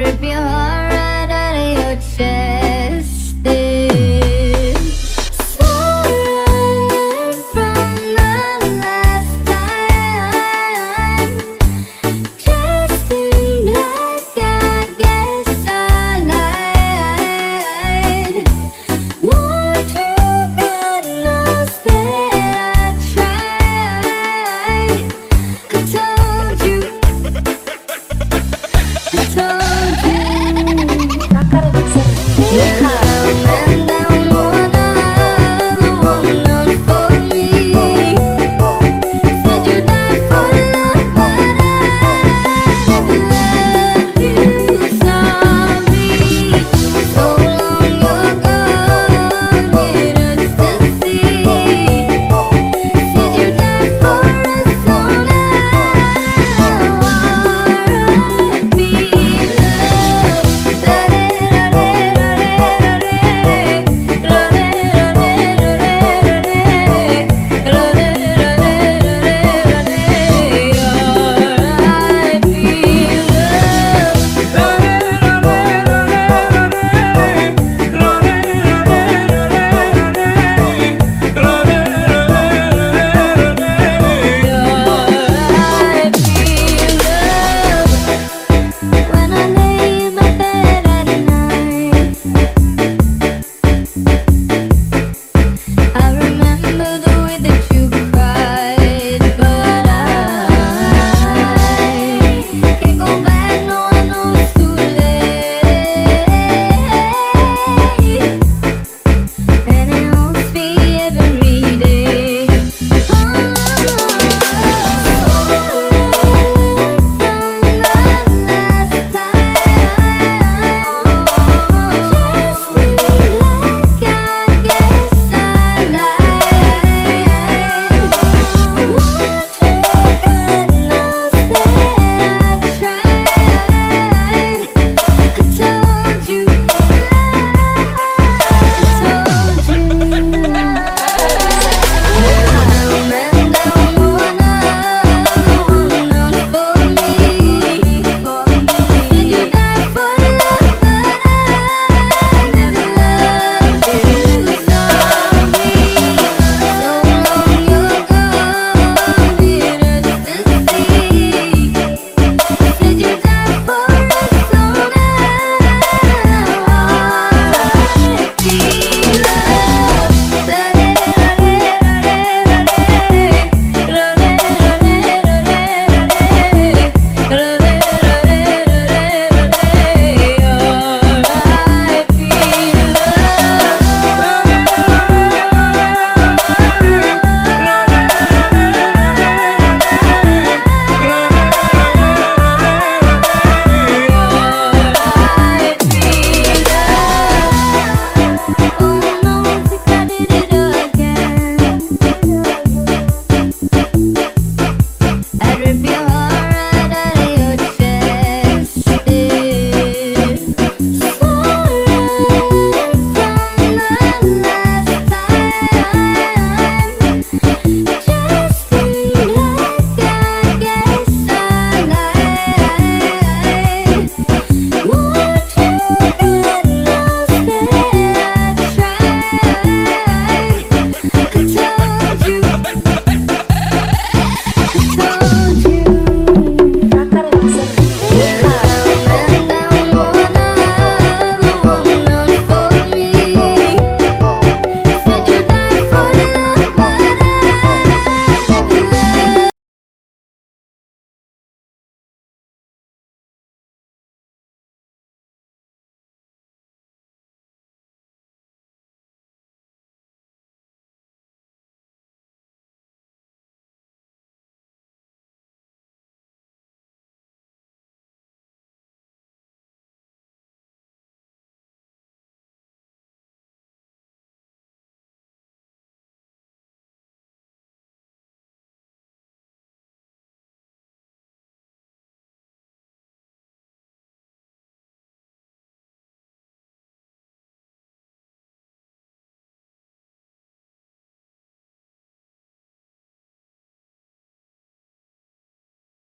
reveal